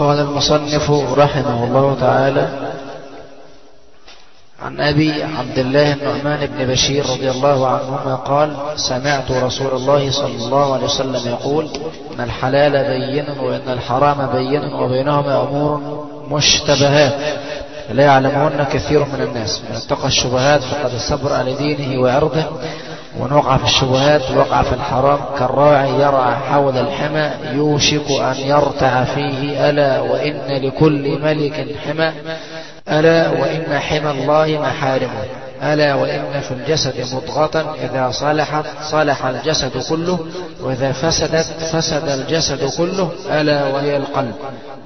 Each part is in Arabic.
قال المصنف رحمه الله تعالى عن أبي عبد الله النعمان بن بشير رضي الله عنهما قال سمعت رسول الله صلى الله عليه وسلم يقول إن الحلال بين وإن الحرام بين وبينهما أمور مشتبهات لا يعلمهن كثير من الناس من اتقى الشبهات فقد استبرأ لدينه وعرضه ومن وقع في الشبهات وقع في الحرام. كالراعي يرعى حول الحمى يوشك أن يرتع فيه. ألا وإن لكل ملك حمى. ألا وإن حمى الله محارمه. ألا وإن في الجسد مضغة. إذا صلحت صلح الجسد كله. وإذا فسدت فسد الجسد كله. ألا وهي القلب.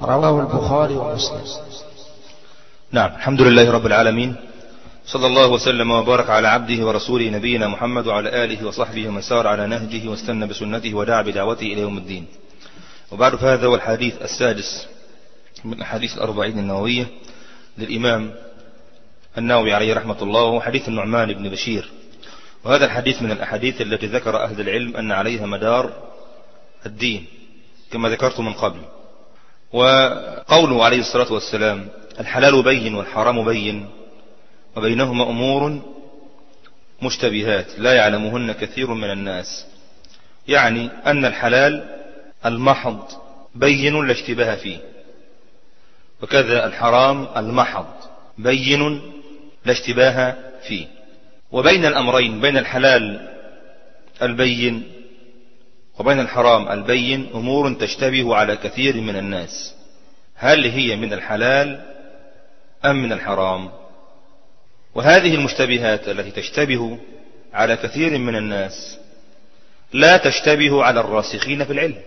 رواه البخاري ومسلم. نعم الحمد لله رب العالمين. صلى الله وسلم وبارك على عبده ورسوله نبينا محمد وعلى آله وصحبه ومن سار على نهجه واستنى بسنته ودعا بدعوته إلى يوم الدين. وبعد فهذا هو الحديث السادس من أحاديث الأربعين النووية للإمام النووي عليه رحمة الله وهو حديث النعمان بن بشير. وهذا الحديث من الأحاديث التي ذكر أهل العلم أن عليها مدار الدين كما ذكرت من قبل. وقوله عليه الصلاة والسلام الحلال بين والحرام بين. وبينهما أمور مشتبهات لا يعلمهن كثير من الناس. يعني أن الحلال المحض بين لا اشتباه فيه. وكذا الحرام المحض بين لا اشتباه فيه. وبين الأمرين بين الحلال البين وبين الحرام البين أمور تشتبه على كثير من الناس. هل هي من الحلال أم من الحرام؟ وهذه المشتبهات التي تشتبه على كثير من الناس لا تشتبه على الراسخين في العلم.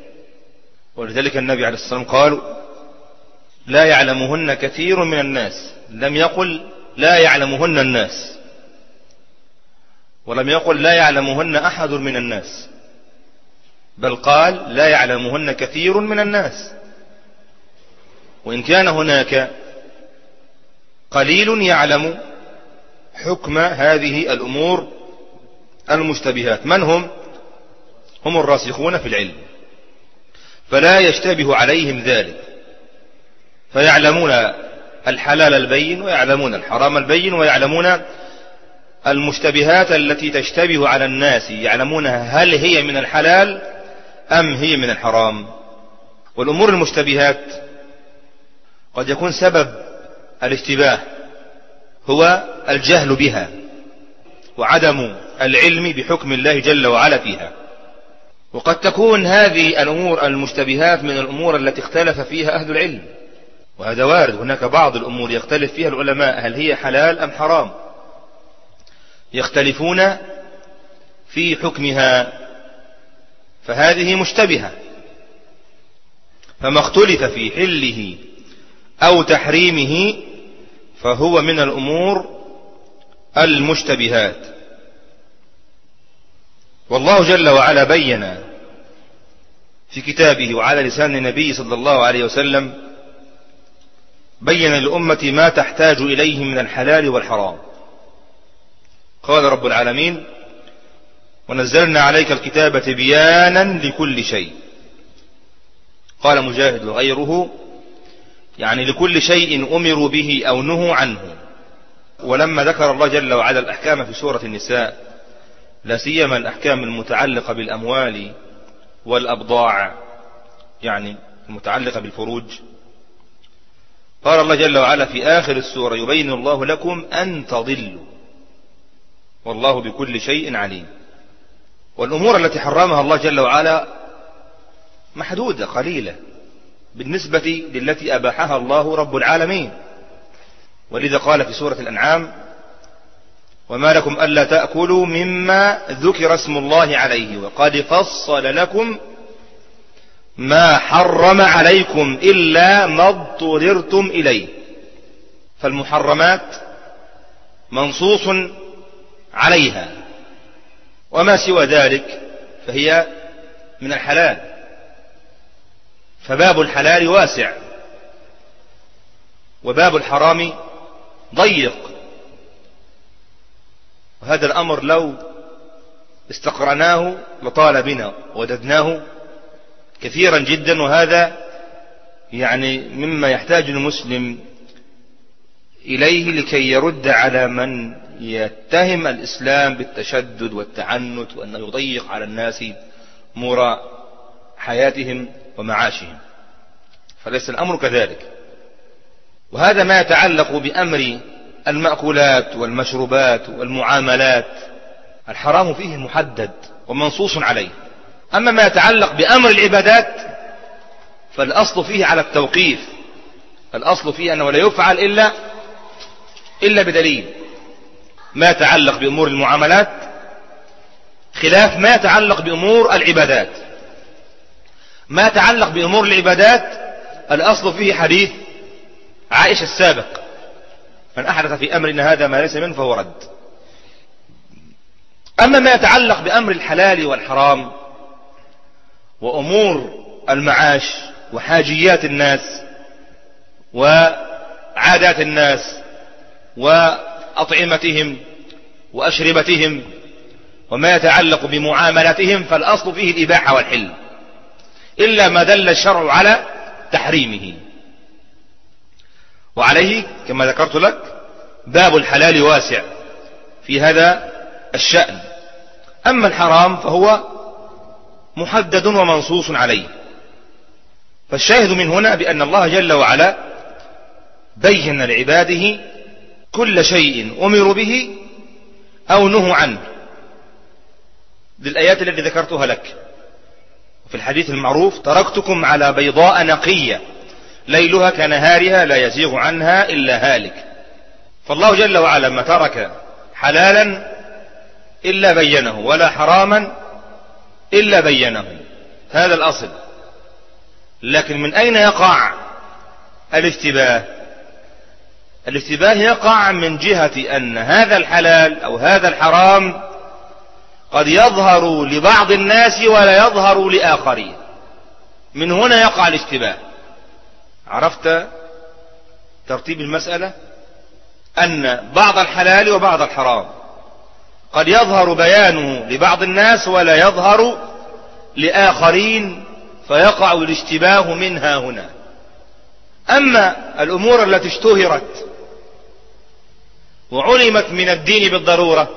ولذلك النبي عليه الصلاة والسلام قال لا يعلمهن كثير من الناس. لم يقل لا يعلمهن الناس. ولم يقل لا يعلمهن أحد من الناس. بل قال لا يعلمهن كثير من الناس. وإن كان هناك قليل يعلم حكم هذه الأمور المشتبهات. من هم؟ هم الراسخون في العلم. فلا يشتبه عليهم ذلك. فيعلمون الحلال البين ويعلمون الحرام البين ويعلمون المشتبهات التي تشتبه على الناس. يعلمونها هل هي من الحلال أم هي من الحرام. والأمور المشتبهات قد يكون سبب الاشتباه. هو الجهل بها وعدم العلم بحكم الله جل وعلا فيها. وقد تكون هذه الأمور المشتبهات من الأمور التي اختلف فيها أهل العلم. وهذا وارد. هناك بعض الأمور يختلف فيها العلماء. هل هي حلال أم حرام؟ يختلفون في حكمها فهذه مشتبهة. فما اختلف في حله أو تحريمه فهو من الأمور المشتبهات. والله جل وعلا بين في كتابه وعلى لسان النبي صلى الله عليه وسلم بين للأمة ما تحتاج إليه من الحلال والحرام. قال رب العالمين ونزلنا عليك الكتاب تبيانا لكل شيء. قال مجاهد وغيره يعني لكل شيء أمروا به أو نهوا عنه. ولما ذكر الله جل وعلا الأحكام في سورة النساء لا سيما الأحكام المتعلقة بالأموال والأبضاع يعني المتعلقة بالفروج. قال الله جل وعلا في آخر السورة يبين الله لكم أن تضلوا. والله بكل شيء عليم. والأمور التي حرمها الله جل وعلا محدودة قليلة. بالنسبة للتي أباحها الله رب العالمين. ولذا قال في سورة الأنعام وما لكم ألا تأكلوا مما ذكر اسم الله عليه وقد فصل لكم ما حرم عليكم إلا ما اضطررتم إليه. فالمحرمات منصوص عليها وما سوى ذلك فهي من الحلال. فباب الحلال واسع وباب الحرام ضيق. وهذا الأمر لو استقرناه لطال بنا وددناه كثيرا جدا وهذا يعني مما يحتاج المسلم إليه لكي يرد على من يتهم الإسلام بالتشدد والتعنت وأنه يضيق على الناس أمور حياتهم ومعاشهم. فليس الأمر كذلك. وهذا ما يتعلق بأمر المأكولات والمشروبات والمعاملات. الحرام فيه محدد ومنصوص عليه. أما ما يتعلق بأمر العبادات فالأصل فيه على التوقيف. الأصل فيه أنه لا يفعل إلا إلا بدليل. ما يتعلق بأمور المعاملات خلاف ما يتعلق بأمور العبادات. ما يتعلق بأمور العبادات الأصل فيه حديث عائشة السابق من أحدث في أمرنا هذا ما ليس منه فهو رد. أما ما يتعلق بأمر الحلال والحرام وأمور المعاش وحاجيات الناس وعادات الناس وأطعمتهم وأشربتهم وما يتعلق بمعاملاتهم فالأصل فيه الإباحة والحل. إلا ما دل الشرع على تحريمه. وعليه كما ذكرت لك باب الحلال واسع في هذا الشأن. أما الحرام فهو محدد ومنصوص عليه. فالشاهد من هنا بأن الله جل وعلا بين لعباده كل شيء أمروا به أو نهوا عنه. للآيات التي ذكرتها لك. في الحديث المعروف تركتكم على بيضاء نقية ليلها كنهارها لا يزيغ عنها إلا هالك. فالله جل وعلا ما ترك حلالا إلا بينه ولا حراما إلا بينه. هذا الأصل. لكن من أين يقع الاشتباه الاشتباه يقع من جهة أن هذا الحلال أو هذا الحرام قد يظهر لبعض الناس ولا يظهر لآخرين. من هنا يقع الاشتباه. عرفت ترتيب المسألة؟ أن بعض الحلال وبعض الحرام. قد يظهر بيانه لبعض الناس ولا يظهر لآخرين فيقع الاشتباه منها هنا. أما الأمور التي اشتهرت وعلمت من الدين بالضرورة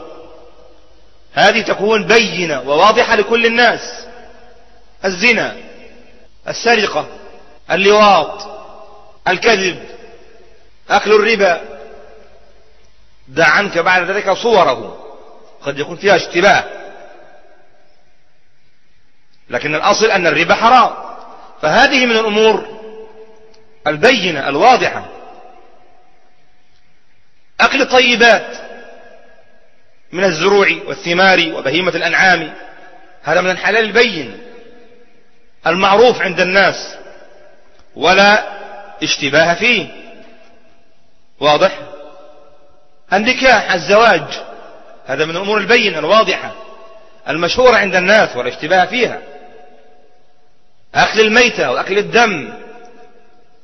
هذه تكون بينة وواضحة لكل الناس. الزنا السرقة اللواط الكذب أكل الربا. دع عنك بعد ذلك صوره. قد يكون فيها اشتباه. لكن الأصل أن الربا حرام. فهذه من الأمور البينة الواضحة. أكل الطيبات. من الزروع والثمار وبهيمة الأنعام. هذا من الحلال البين المعروف عند الناس ولا اشتباه فيه. واضح؟ النكاح الزواج هذا من الأمور البينة الواضحة المشهورة عند الناس ولا اشتباه فيها. أكل الميتة وأكل الدم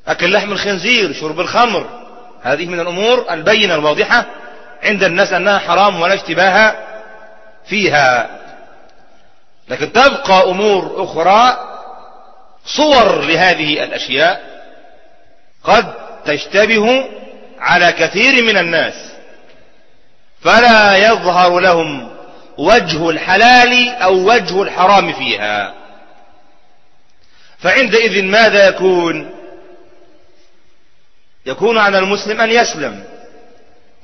أكل لحم الخنزير شرب الخمر هذه من الأمور البينة الواضحة. عند الناس أنها حرام ولا اشتباه فيها. لكن تبقى أمور أخرى صور لهذه الأشياء قد تشتبه على كثير من الناس. فلا يظهر لهم وجه الحلال أو وجه الحرام فيها. فعندئذ ماذا يكون؟ يكون على المسلم أن يسلم.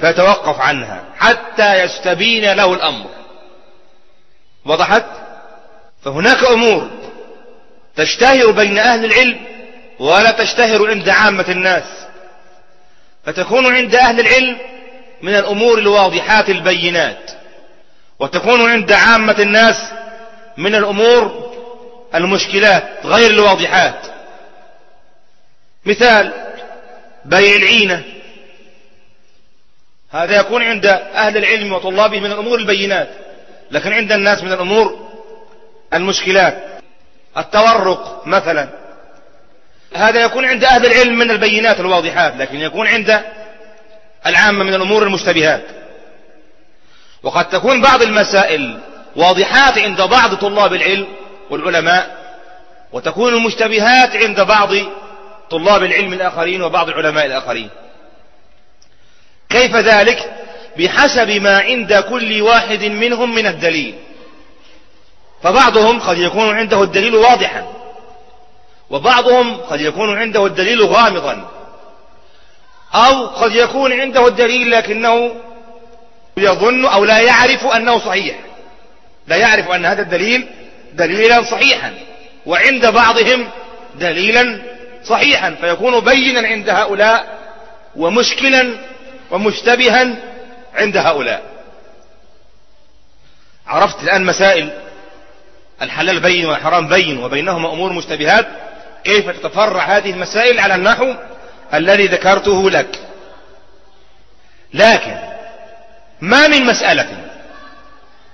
فيتوقف عنها حتى يستبين له الأمر. وضحت؟ فهناك أمور تشتهر بين أهل العلم ولا تشتهر عند عامة الناس. فتكون عند أهل العلم من الأمور الواضحات البينات وتكون عند عامة الناس من الأمور المشكلات غير الواضحات. مثال بيع العينة. هذا يكون عند أهل العلم وطلابه من الأمور البينات لكن عند الناس من الأمور المشكلات. التورق مثلا. هذا يكون عند أهل العلم من البينات الواضحات لكن يكون عند العامة من الأمور المشتبهات. وقد تكون بعض المسائل واضحات عند بعض طلاب العلم والعلماء وتكون المشتبهات عند بعض طلاب العلم الآخرين وبعض العلماء الآخرين. كيف ذلك؟ بحسب ما عند كل واحد منهم من الدليل. فبعضهم قد يكون عنده الدليل واضحا وبعضهم قد يكون عنده الدليل غامضا أو قد يكون عنده الدليل لكنه يظن أو لا يعرف أنه صحيح. لا يعرف أن هذا الدليل دليلا صحيحا وعند بعضهم دليلا صحيحا فيكون بينا عند هؤلاء ومشكلا ومشتبها عند هؤلاء. عرفت الآن مسائل الحلال بين والحرام بين وبينهما أمور مشتبهات؟ كيف تتفرع هذه المسائل على النحو الذي ذكرته لك؟ لكن ما من مسألة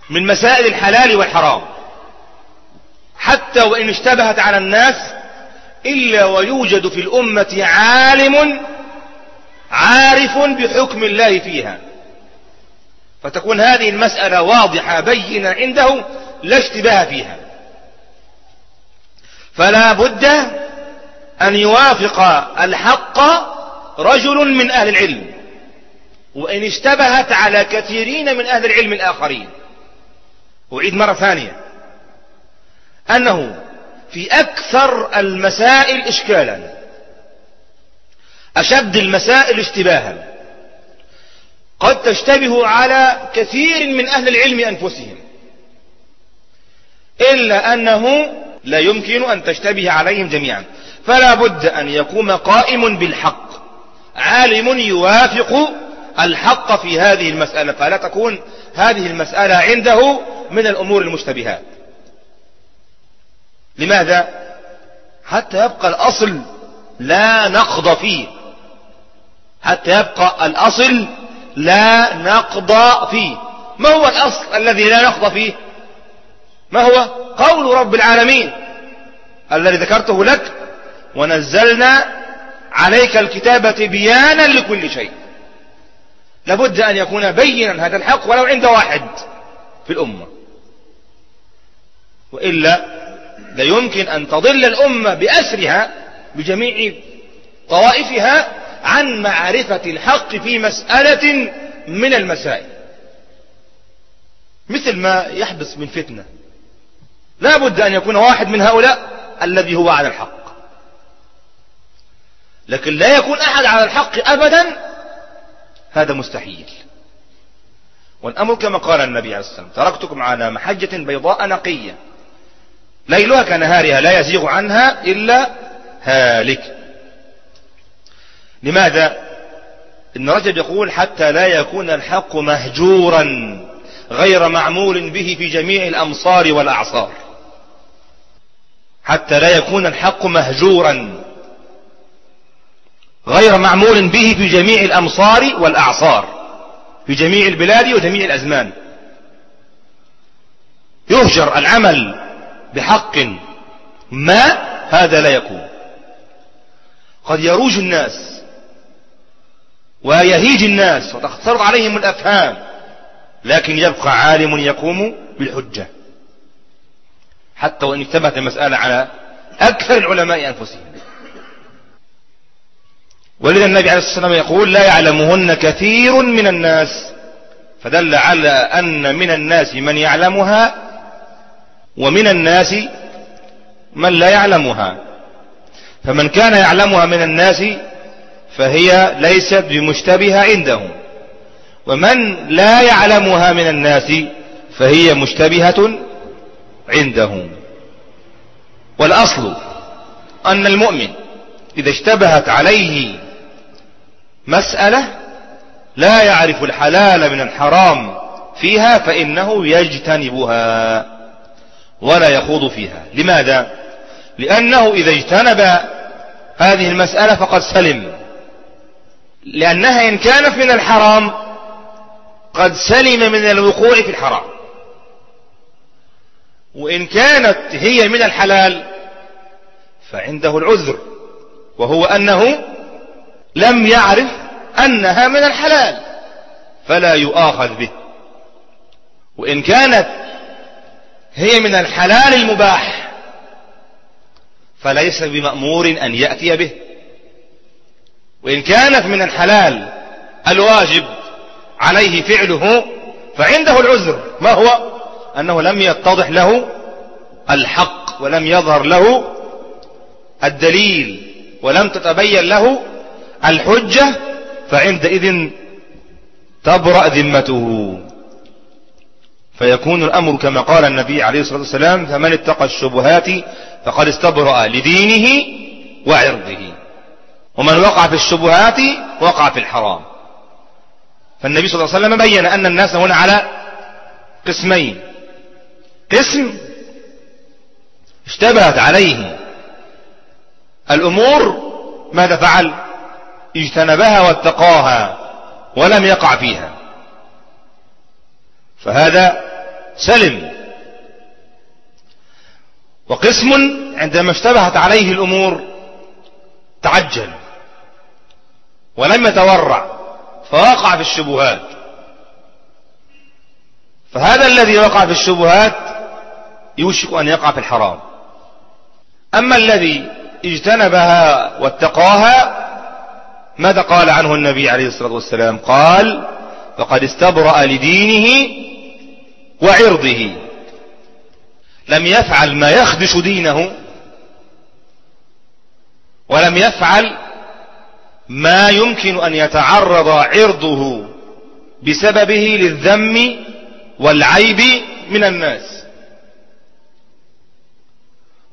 من مسائل الحلال والحرام حتى وإن اشتبهت على الناس إلا ويوجد في الأمة عالم عارف بحكم الله فيها. فتكون هذه المسألة واضحة بينة عنده لا اشتباه فيها. فلا بد أن يوافق الحق رجل من أهل العلم. وإن اشتبهت على كثيرين من أهل العلم الآخرين. أعيد مرة ثانية. أنه في أكثر المسائل إشكالا. أشد المسائل اشتباها. قد تشتبه على كثير من أهل العلم أنفسهم. إلا أنه لا يمكن أن تشتبه عليهم جميعا. فلا بد أن يقوم قائم بالحق. عالم يوافق الحق في هذه المسألة. فلا تكون هذه المسألة عنده من الأمور المشتبهات لماذا؟ حتى يبقى الأصل لا نقض فيه. حتى يبقى الأصل لا نقض فيه. ما هو الأصل الذي لا نقض فيه؟ ما هو؟ قول رب العالمين الذي ذكرته لك ونزلنا عليك الكتابة بيانا لكل شيء. لابد أن يكون بينا هذا الحق ولو عند واحد في الأمة. وإلا لا يمكن أن تضل الأمة بأسرها بجميع طوائفها عن معرفة الحق في مسألة من المسائل. مثل ما يحدث من فتنة. لا بد أن يكون واحد من هؤلاء الذي هو على الحق. لكن لا يكون أحد على الحق أبدا هذا مستحيل. والأمر كما قال النبي عليه الصلاة والسلام تركتكم على محجة بيضاء نقية. ليلها كنهارها لا يزيغ عنها إلا هالك. لماذا؟ ابن رجب يقول حتى لا يكون الحق مهجورا غير معمول به في جميع الأمصار والأعصار. حتى لا يكون الحق مهجورا غير معمول به في جميع الأمصار والأعصار في جميع البلاد وجميع الأزمان. يهجر العمل بحق ما هذا لا يكون. قد يروج الناس ويهيج الناس وتختلط عليهم الأفهام. لكن يبقى عالم يقوم بالحجة. حتى وإن اشتبهت المسألة على أكثر العلماء أنفسهم. ولذا النبي عليه الصلاة والسلام يقول لا يعلمهن كثير من الناس. فدل على أن من الناس من يعلمها ومن الناس من لا يعلمها. فمن كان يعلمها من الناس فهي ليست بمشتبهة عندهم. ومن لا يعلمها من الناس فهي مشتبهة عندهم. والأصل أن المؤمن إذا اشتبهت عليه مسألة لا يعرف الحلال من الحرام فيها فإنه يجتنبها ولا يخوض فيها. لماذا؟ لأنه إذا اجتنب هذه المسألة فقد سلم. لأنها إن كانت من الحرام قد سلم من الوقوع في الحرام. وإن كانت هي من الحلال فعنده العذر وهو أنه لم يعرف أنها من الحلال فلا يؤاخذ به. وإن كانت هي من الحلال المباح فليس بمأمور أن يأتي به. وإن كانت من الحلال الواجب عليه فعله فعنده العذر. ما هو؟ أنه لم يتضح له الحق ولم يظهر له الدليل ولم تتبين له الحجة فعندئذ تبرأ ذمته. فيكون الأمر كما قال النبي عليه الصلاة والسلام فمن اتقى الشبهات فقد استبرأ لدينه وعرضه. ومن وقع في الشبهات وقع في الحرام. فالنبي صلى الله عليه وسلم بين أن الناس هنا على قسمين. قسم اشتبهت عليه الأمور ماذا فعل؟ اجتنبها واتقاها ولم يقع فيها. فهذا سلم. وقسم عندما اشتبهت عليه الأمور تعجل. ولم يتورع فوقع في الشبهات. فهذا الذي وقع في الشبهات يوشك أن يقع في الحرام. أما الذي اجتنبها واتقاها ماذا قال عنه النبي عليه الصلاة والسلام؟ قال فقد استبرأ لدينه وعرضه لم يفعل ما يخدش دينه ولم يفعل ما يمكن أن يتعرض عرضه بسببه للذم والعيب من الناس.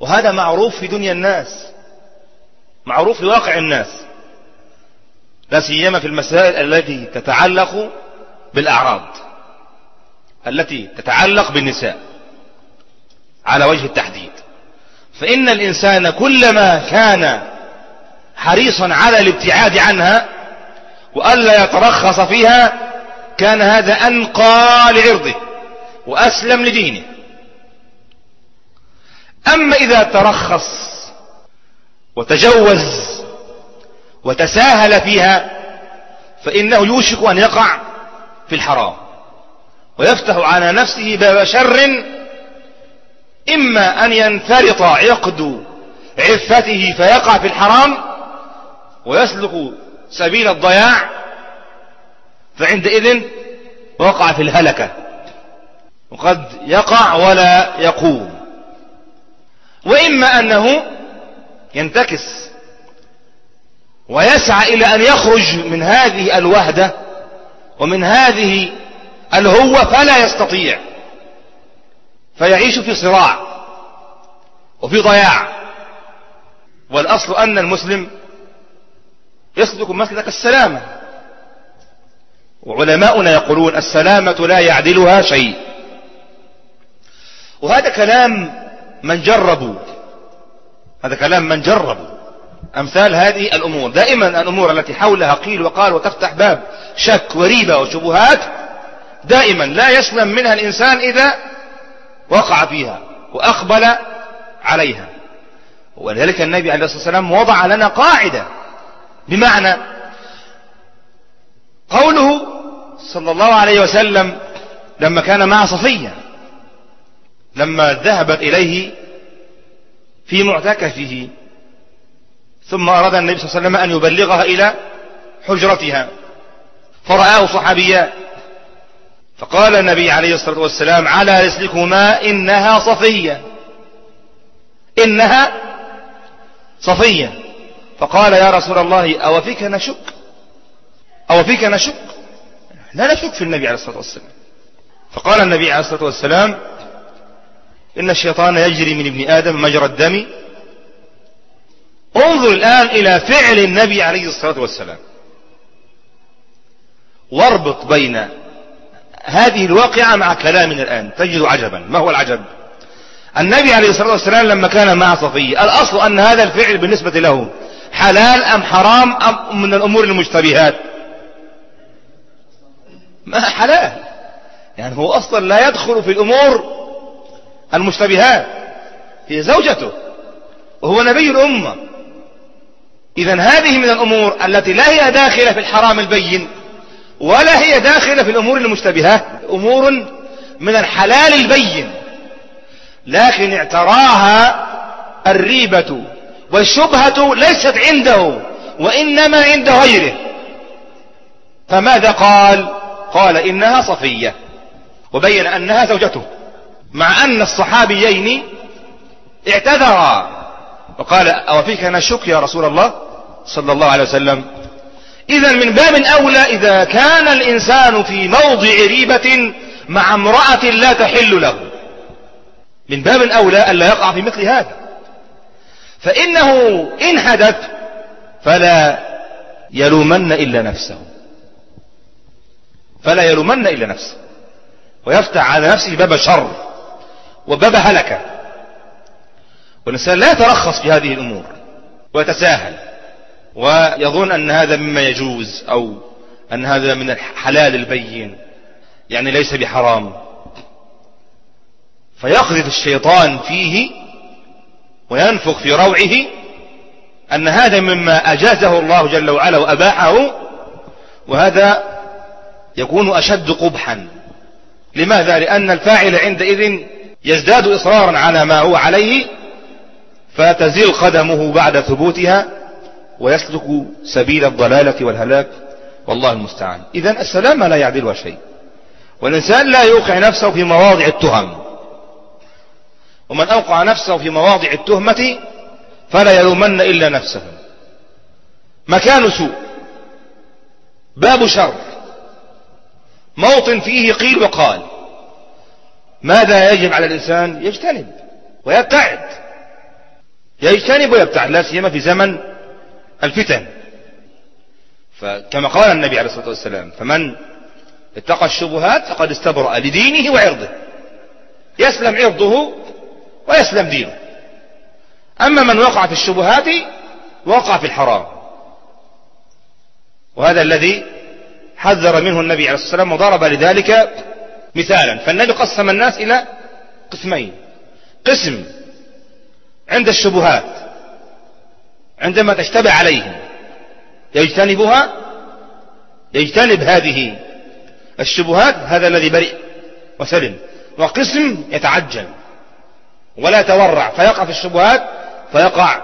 وهذا معروف في دنيا الناس معروف في واقع الناس لا سيما في المسائل التي تتعلق بالأعراض التي تتعلق بالنساء على وجه التحديد. فإن الإنسان كلما كان حريصا على الابتعاد عنها وألا يترخص فيها كان هذا أنقى لعرضه وأسلم لدينه. أما إذا ترخص وتجوز وتساهل فيها فإنه يوشك أن يقع في الحرام ويفتح على نفسه باب شر إما أن ينفرط عقد عفته فيقع في الحرام ويسلك سبيل الضياع فعندئذ وقع في الهلكة. وقد يقع ولا يقوم. وإما أنه ينتكس ويسعى إلى أن يخرج من هذه الوهدة ومن هذه الهوة فلا يستطيع. فيعيش في صراع وفي ضياع. والأصل أن المسلم يسلك مسلك السلامة. وعلماؤنا يقولون السلامة لا يعدلها شيء. وهذا كلام من جربوا. هذا كلام من جربوا. أمثال هذه الأمور. دائما الأمور التي حولها قيل وقال وتفتح باب شك وريبة وشبهات دائما لا يسلم منها الإنسان إذا وقع فيها وأقبل عليها. ولذلك النبي عليه الصلاة والسلام وضع لنا قاعدة. بمعنى قوله صلى الله عليه وسلم لما كان مع صفية لما ذهبت إليه في معتكفه ثم أراد النبي صلى الله عليه وسلم أن يبلغها إلى حجرتها فرآه صحابيان فقال النبي عليه الصلاة والسلام على رسلكما إنها صفية إنها صفية. فقال يا رسول الله أو فيك نشك؟ أو فيك نشك؟ لا نشك في النبي عليه الصلاة والسلام. فقال النبي عليه الصلاة والسلام إن الشيطان يجري من ابن آدم مجرى الدم. انظر الآن إلى فعل النبي عليه الصلاة والسلام. واربط بين هذه الواقعة مع كلامنا الآن. تجد عجبا. ما هو العجب؟ النبي عليه الصلاة والسلام لما كان مع صفية الأصل أن هذا الفعل بالنسبة له حلال أم حرام أم من الأمور المشتبهات؟ ما حلال. يعني هو أصلا لا يدخل في الأمور المشتبهات هي زوجته وهو نبي الأمة. إذا هذه من الأمور التي لا هي داخلة في الحرام البين ولا هي داخلة في الأمور المشتبهات أمور من الحلال البين. لكن اعتراها الريبة والشبهة ليست عنده وإنما عند غيره. فماذا قال؟ قال إنها صفية وبين أنها زوجته مع أن الصحابيين اعتذرا. وقال أو فيك نشك يا رسول الله صلى الله عليه وسلم. إذا من باب أولى إذا كان الإنسان في موضع ريبة مع امرأة لا تحل له. من باب أولى ألا يقع في مثل هذا. فإنه إن حدث فلا يلومن إلا نفسه. فلا يلومن إلا نفسه. ويفتح على نفسه باب شر وباب هلكة والإنسان لا يترخص في هذه الأمور ويتساهل ويظن أن هذا مما يجوز أو أن هذا من الحلال البين يعني ليس بحرام. فيقذف الشيطان فيه وينفخ في روعه أن هذا مما أجازه الله جل وعلا وأباحه وهذا يكون أشد قبحا. لماذا؟ لأن الفاعل عندئذ يزداد إصرارا على ما هو عليه فتزيل قدمه بعد ثبوتها ويسلك سبيل الضلالة والهلاك. والله المستعان. إذا السلامة لا يعدلها شيء. والإنسان لا يوقع نفسه في مواضع التهم. ومن أوقع نفسه في مواضع التهمة فلا يلومن إلا نفسه. مكان سوء. باب شر. موطن فيه قيل وقال. ماذا يجب على الإنسان؟ يجتنب ويبتعد. يجتنب ويبتعد لا سيما في زمن الفتن. فكما قال النبي عليه الصلاة والسلام فمن اتقى الشبهات فقد استبرأ لدينه وعرضه. يسلم عرضه ويسلم دينه. أما من وقع في الشبهات وقع في الحرام. وهذا الذي حذر منه النبي عليه الصلاة والسلام وضرب لذلك مثالا. فالنبي قسم الناس إلى قسمين. قسم عند الشبهات عندما تشتبه عليهم يجتنبها يجتنب هذه الشبهات هذا الذي برئ وسلم. وقسم يتعجل. ولا يتورع فيقع في الشبهات فيقع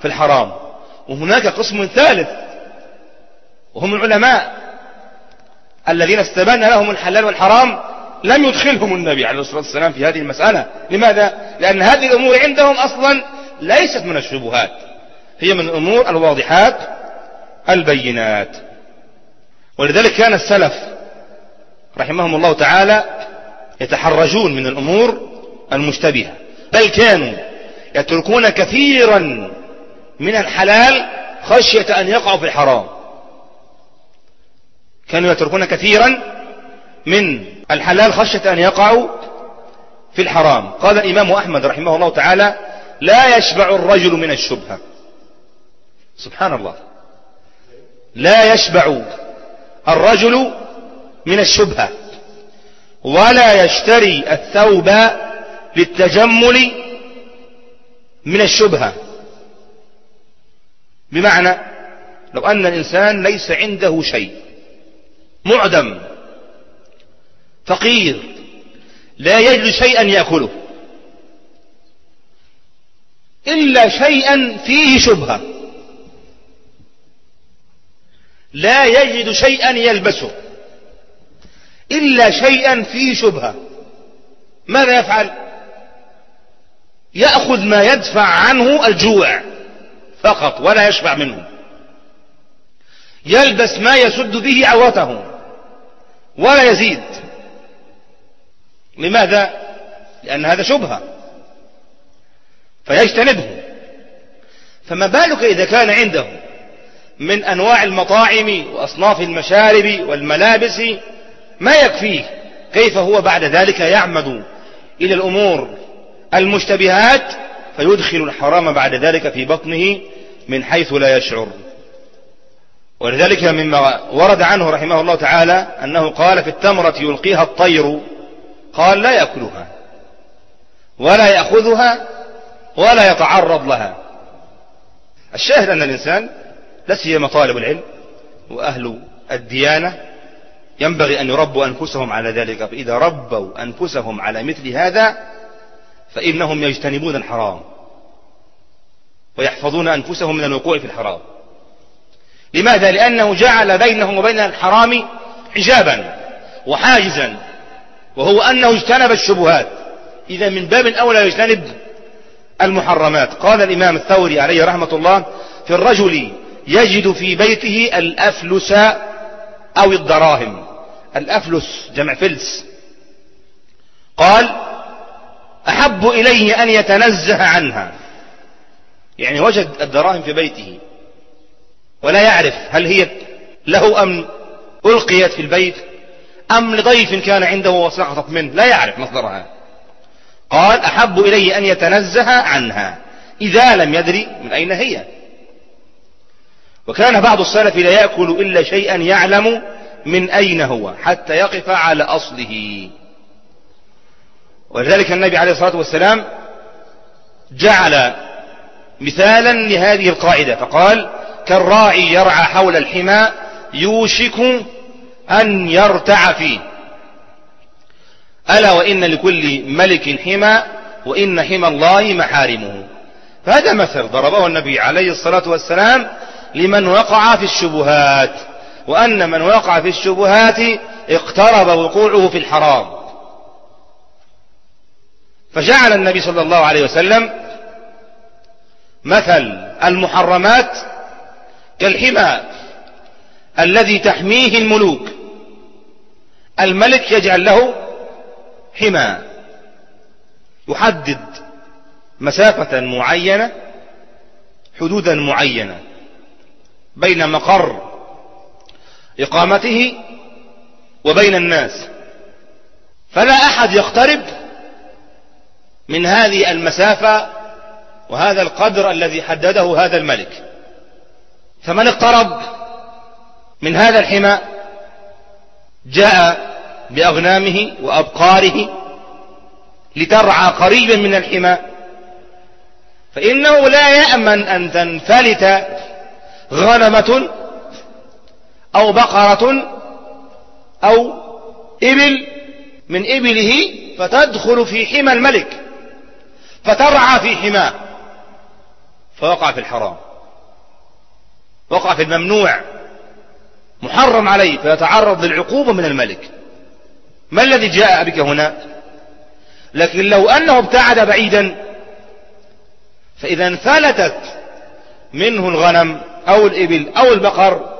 في الحرام. وهناك قسم ثالث وهم العلماء الذين استبان لهم الحلال والحرام لم يدخلهم النبي عليه الصلاة والسلام في هذه المسألة. لماذا؟ لأن هذه الأمور عندهم أصلا ليست من الشبهات هي من الأمور الواضحات البينات. ولذلك كان السلف رحمهم الله تعالى يتحرجون من الأمور المشتبهة. بل كانوا يتركون كثيرا من الحلال خشية أن يقعوا في الحرام. كانوا يتركون كثيرا من الحلال خشية أن يقعوا في الحرام. قال الإمام أحمد رحمه الله تعالى لا يشبع الرجل من الشبهة. سبحان الله. لا يشبع الرجل من الشبهة ولا يشتري الثوب للتجمل من الشبهة. بمعنى لو أن الإنسان ليس عنده شيء معدم فقير لا يجد شيئا يأكله إلا شيئا فيه شبهة. لا يجد شيئا يلبسه إلا شيئا فيه شبهة. ماذا يفعل؟ يأخذ ما يدفع عنه الجوع فقط ولا يشبع منه. يلبس ما يسد به عورته ولا يزيد. لماذا؟ لأن هذا شبهة. فيجتنبه. فما بالك إذا كان عنده من أنواع المطاعم وأصناف المشارب والملابس ما يكفيه؟ كيف هو بعد ذلك يعمد إلى الأمور المشتبهات فيدخل الحرام بعد ذلك في بطنه من حيث لا يشعر. ولذلك مما ورد عنه رحمه الله تعالى أنه قال في التمرة يلقيها الطير قال لا يأكلها ولا يأخذها ولا يتعرض لها. الشاهد أن الإنسان لا سيما طالب العلم وأهل الديانة ينبغي أن يربوا أنفسهم على ذلك. فإذا ربوا أنفسهم على مثل هذا فإنهم يجتنبون الحرام ويحفظون أنفسهم من الوقوع في الحرام. لماذا؟ لأنه جعل بينه وبين الحرام حجابا وحاجزا وهو أنه اجتنب الشبهات. إذا من باب أولى يجتنب المحرمات. قال الإمام الثوري عليه رحمة الله في الرجل يجد في بيته الأفلس أو الدراهم. الأفلس جمع فلس. قال أحب إليه أن يتنزه عنها. يعني وجد الدراهم في بيته ولا يعرف هل هي له أم ألقيت في البيت أم لضيف كان عنده وسقطت منه لا يعرف مصدرها. قال أحب إليه أن يتنزه عنها إذا لم يدري من أين هي. وكان بعض السلف لا يأكل إلا شيئا يعلم من أين هو حتى يقف على أصله. ولذلك النبي عليه الصلاة والسلام جعل مثالا لهذه القاعدة فقال كالراعي يرعى حول الحمى يوشك أن يرتع فيه. ألا وإن لكل ملك حمى وإن حمى الله محارمه. فهذا مثل ضربه النبي عليه الصلاة والسلام لمن وقع في الشبهات وأن من وقع في الشبهات اقترب وقوعه في الحرام. فجعل النبي صلى الله عليه وسلم مثل المحرمات كالحمى الذي تحميه الملوك. الملك يجعل له حمى يحدد مسافة معينة حدودا معينة بين مقر إقامته وبين الناس. فلا أحد يقترب من هذه المسافة وهذا القدر الذي حدده هذا الملك. فمن اقترب من هذا الحمى جاء بأغنامه وأبقاره لترعى قريبا من الحمى. فإنه لا يأمن أن تنفلت غنمة أو بقرة أو إبل. من إبله فتدخل في حمى الملك. فترعى في حماه فوقع في الحرام. وقع في الممنوع. محرم عليه فيتعرض للعقوبة من الملك. ما الذي جاء بك هنا؟ لكن لو أنه ابتعد بعيدا فإذا انفلتت منه الغنم أو الإبل أو البقر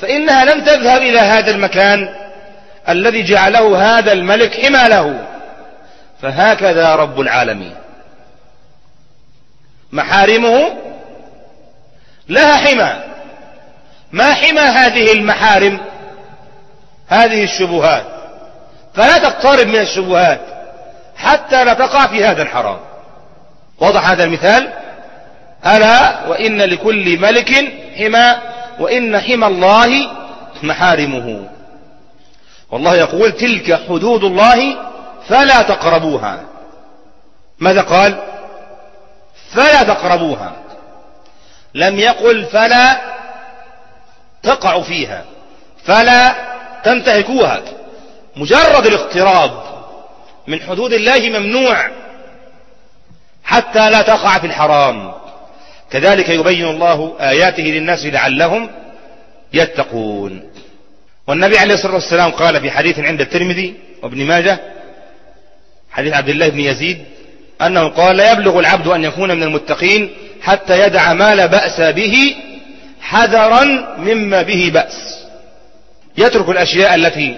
فإنها لم تذهب إلى هذا المكان الذي جعله هذا الملك حمى له. فهكذا رب العالمين. محارمه لها حمى. ما حمى هذه المحارم؟ هذه الشبهات. فلا تقترب من الشبهات حتى لا تقع في هذا الحرام. وضح هذا المثال؟ ألا وإن لكل ملك حمى وإن حمى الله محارمه. والله يقول تلك حدود الله فلا تقربوها. ماذا قال؟ فلا تقربوها. لم يقل فلا تقع فيها. فلا تنتهكوها. مجرد الاقتراب من حدود الله ممنوع حتى لا تقع في الحرام. كذلك يبين الله آياته للناس لعلهم يتقون. والنبي عليه الصلاة والسلام قال في حديث عند الترمذي وابن ماجه حديث عبد الله بن يزيد أنه قال لا يبلغ العبد أن يكون من المتقين حتى يدع ما لا بأس به حذرا مما به بأس. يترك الأشياء التي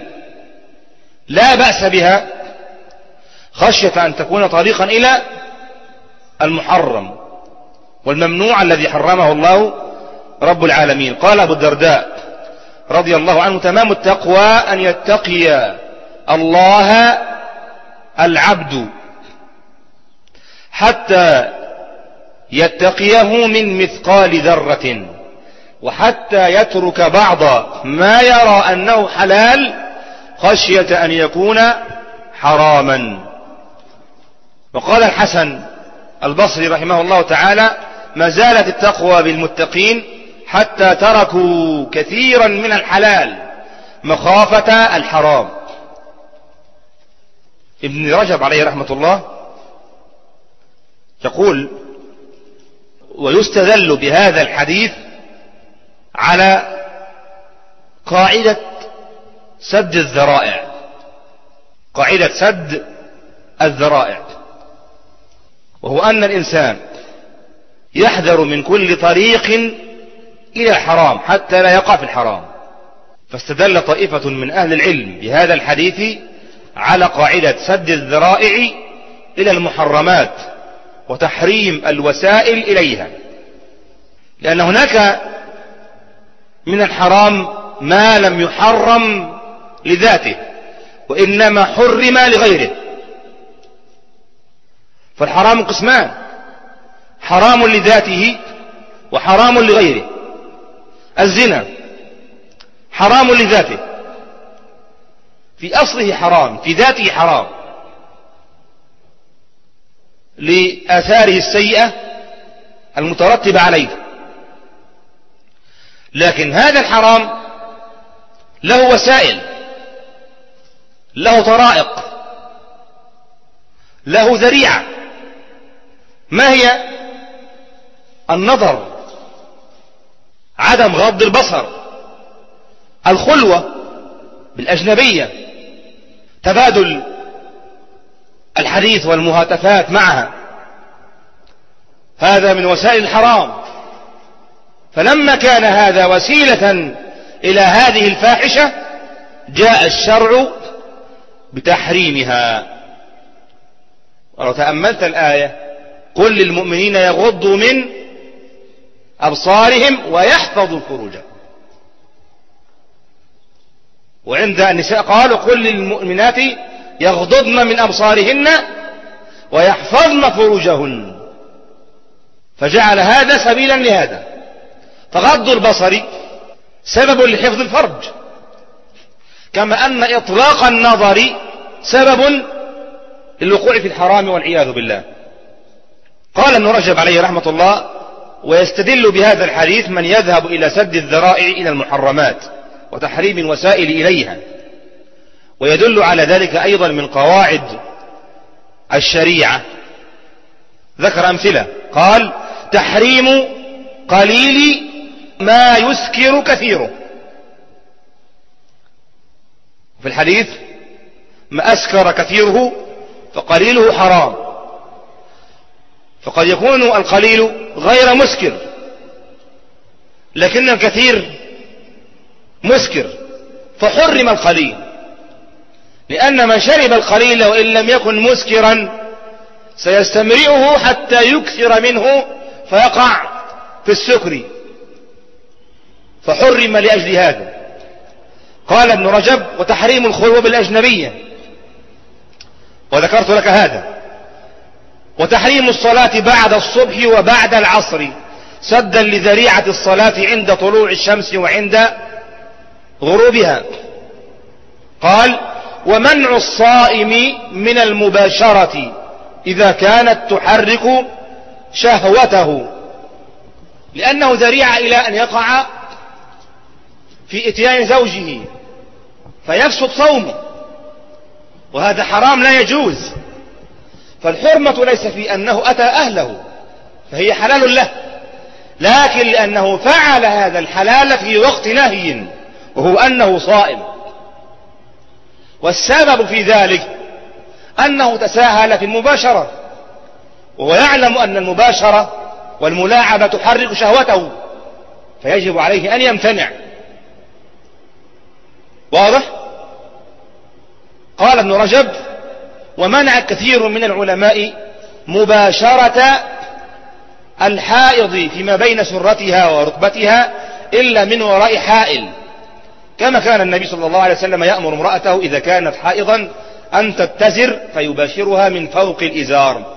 لا بأس بها خشية أن تكون طريقا إلى المحرم والممنوع الذي حرمه الله رب العالمين. قال أبو الدرداء رضي الله عنه تمام التقوى أن يتقي الله العبد حتى يتقيه من مثقال ذرة وحتى يترك بعض ما يرى أنه حلال خشية أن يكون حراما. وقال الحسن البصري رحمه الله تعالى ما زالت التقوى بالمتقين حتى تركوا كثيرا من الحلال مخافة الحرام. ابن رجب عليه رحمة الله يقول ويستدل بهذا الحديث على قاعدة سد الذرائع. قاعدة سد الذرائع. وهو أن الإنسان يحذر من كل طريق إلى حرام حتى لا يقع في الحرام. فاستدل طائفة من أهل العلم بهذا الحديث على قاعدة سد الذرائع إلى المحرمات. وتحريم الوسائل إليها. لأن هناك من الحرام ما لم يحرم لذاته وإنما حرم لغيره. فالحرام قسمان حرام لذاته وحرام لغيره. الزنا حرام لذاته. في أصله حرام في ذاته حرام. لآثاره السيئة المترتبة عليه. لكن هذا الحرام له وسائل له طرائق له ذريعة. ما هي؟ النظر عدم غض البصر الخلوة بالأجنبية تبادل الحديث والمهاتفات معها. هذا من وسائل الحرام. فلما كان هذا وسيلة إلى هذه الفاحشة جاء الشرع بتحريمها. ولو تأملت الآية قل للمؤمنين يغضوا من أبصارهم ويحفظوا فروجهم. وعند النساء قالوا قل للمؤمنات يغضضن من أبصارهن ويحفظن فروجهن. فجعل هذا سبيلا لهذا. فغض البصر سبب لحفظ الفرج. كما أن إطلاق النظر سبب للوقوع في الحرام والعياذ بالله. قال ابن رجب عليه رحمة الله ويستدل بهذا الحديث من يذهب إلى سد الذرائع إلى المحرمات وتحريم الوسائل إليها ويدل على ذلك أيضا من قواعد الشريعة. ذكر أمثلة. قال تحريم قليل ما يسكر كثيره. في الحديث ما أسكر كثيره فقليله حرام. فقد يكون القليل غير مسكر لكن الكثير مسكر فحرم القليل. لأن من شرب القليل وإن لم يكن مسكرا سيستمرئه حتى يكثر منه فيقع في السكر. فحرم لأجل هذا. قال ابن رجب وتحريم الخلوة بالأجنبية. وذكرت لك هذا. وتحريم الصلاة بعد الصبح وبعد العصر سدا لذريعة الصلاة عند طلوع الشمس وعند غروبها. قال ومنع الصائم من المباشرة إذا كانت تحرك شهوته. لأنه ذريعة إلى أن يقع في إتيان زوجه فيفسد صومه. وهذا حرام لا يجوز. فالحرمة ليس في أنه أتى أهله فهي حلال له. لكن لأنه فعل هذا الحلال في وقت نهي وهو أنه صائم. والسبب في ذلك أنه تساهل في المباشرة وهو يعلم أن المباشرة والملاعبة تحرك شهوته فيجب عليه أن يمتنع. واضح؟ قال ابن رجب ومنع كثير من العلماء مباشرة الحائض فيما بين سرتها وركبتها إلا من وراء حائل. كما كان النبي صلى الله عليه وسلم يأمر امرأته إذا كانت حائضا أن تتزر فيباشرها من فوق الإزار.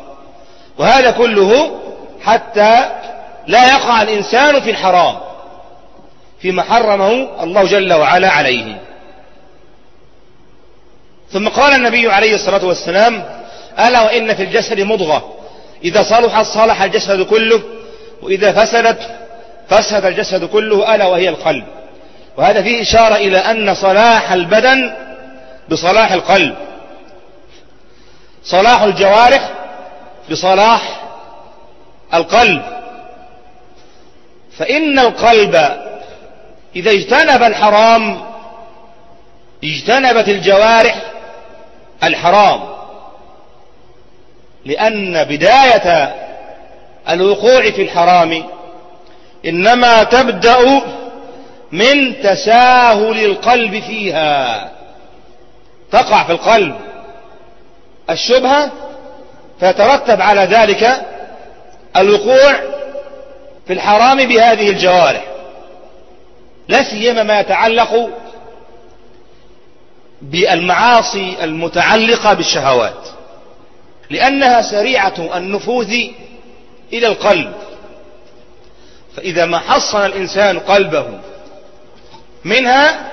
وهذا كله حتى لا يقع الإنسان في الحرام فيما حرمه الله جل وعلا عليه. ثم قال النبي عليه الصلاة والسلام ألا وإن في الجسد مضغة إذا صلحت صلح الجسد كله وإذا فسدت فسد الجسد كله ألا وهي القلب. وهذا فيه إشارة إلى أن صلاح البدن بصلاح القلب صلاح الجوارح بصلاح القلب. فإن القلب إذا اجتنب الحرام اجتنبت الجوارح الحرام لأن بداية الوقوع في الحرام إنما تبدأ من تساهل القلب فيها. تقع في القلب الشبهة فيترتب على ذلك الوقوع في الحرام بهذه الجوارح. لا سيما ما يتعلق بالمعاصي المتعلقة بالشهوات لأنها سريعة النفوذ إلى القلب. فإذا ما حصن الإنسان قلبه منها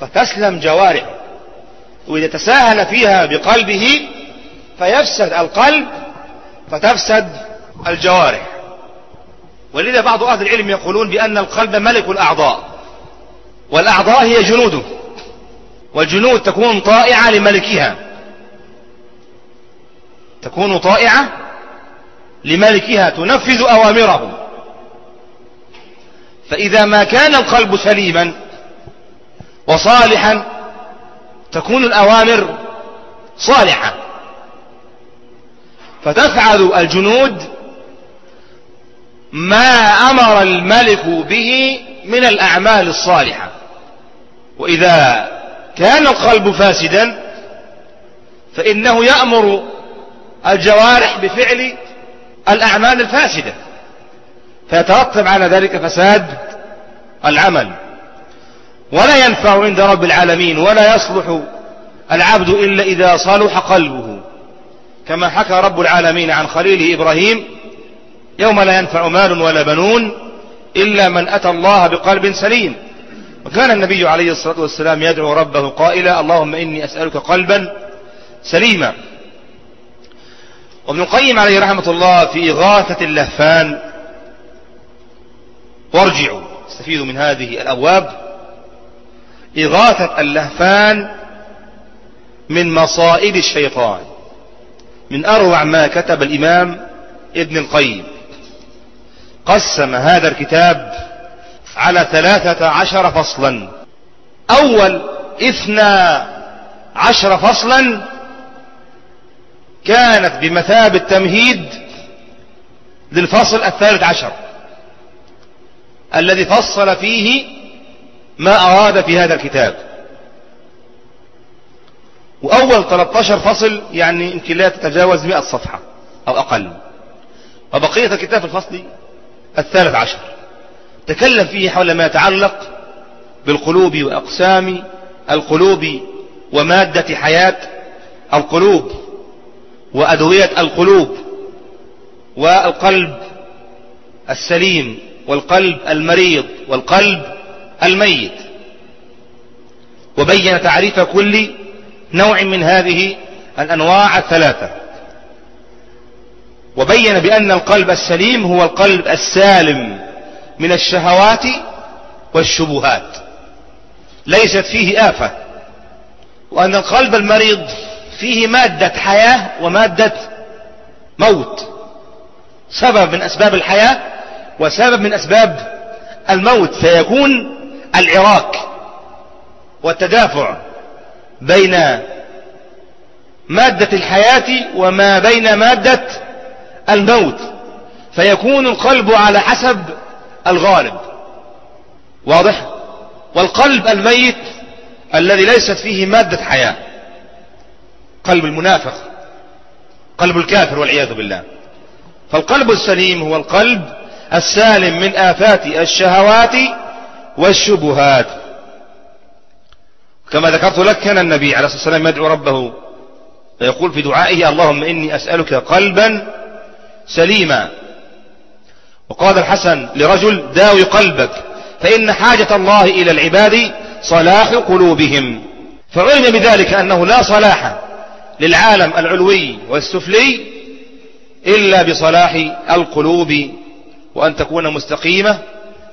فتسلم جوارحه. وإذا تساهل فيها بقلبه فيفسد القلب فتفسد الجوارح. ولذا بعض أهل العلم يقولون بأن القلب ملك الأعضاء والأعضاء هي جنوده والجنود تكون طائعة لملكها. تكون طائعة لملكها تنفذ أوامره فإذا ما كان القلب سليما وصالحا تكون الأوامر صالحة. فتفعل الجنود ما أمر الملك به من الأعمال الصالحة. وإذا كان القلب فاسدا فإنه يأمر الجوارح بفعل الأعمال الفاسدة. فيترتب على ذلك فساد العمل. ولا ينفع عند رب العالمين ولا يصلح العبد إلا إذا صلح قلبه. كما حكى رب العالمين عن خليله إبراهيم يوم لا ينفع مال ولا بنون إلا من أتى الله بقلب سليم. وكان النبي عليه الصلاة والسلام يدعو ربه قائلا اللهم إني أسألك قلبا سليما. وابن القيم عليه رحمة الله في إغاثة اللهفان وارجعوا. استفيدوا من هذه الأبواب. إغاثة اللهفان من مصائد الشيطان. من أروع ما كتب الإمام ابن القيم. قسم هذا الكتاب على ثلاثة عشر فصلا. أول إثنى عشر فصلا كانت بمثابة تمهيد للفصل الثالث عشر. الذي فصل فيه ما أراد في هذا الكتاب. وأول 13 فصل يعني يمكن لا تتجاوز 100 صفحة أو أقل. وبقية الكتاب في الفصل الثالث عشر. تكلم فيه حول ما يتعلق بالقلوب وأقسام القلوب ومادة حياة القلوب وأدوية القلوب والقلب السليم والقلب المريض والقلب الميت. وبين تعريف كل نوع من هذه الأنواع الثلاثة. وبين بأن القلب السليم هو القلب السالم من الشهوات والشبهات. ليست فيه آفة. وأن القلب المريض فيه مادة حياة ومادة موت. سبب من أسباب الحياة وسبب من أسباب الموت. فيكون العراك والتدافع بين مادة الحياة وما بين مادة الموت فيكون القلب على حسب الغالب. واضح؟ والقلب الميت الذي ليست فيه مادة حياة قلب المنافق قلب الكافر والعياذ بالله. فالقلب السليم هو القلب السالم من آفات الشهوات والشبهات. كما ذكرت لك كان النبي عليه الصلاة والسلام يدعو ربه ويقول في دعائه اللهم إني أسألك قلبا سليما. وقال الحسن لرجل داوي قلبك فإن حاجة الله إلى العباد صلاح قلوبهم. فعلم بذلك أنه لا صلاح للعالم العلوي والسفلي إلا بصلاح القلوب وأن تكون مستقيمة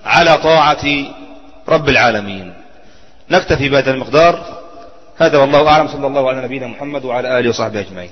على طاعة رب العالمين. نكتفي بهذا المقدار. هذا والله أعلم. صلى الله على نبينا محمد وعلى آله وصحبه أجمعين.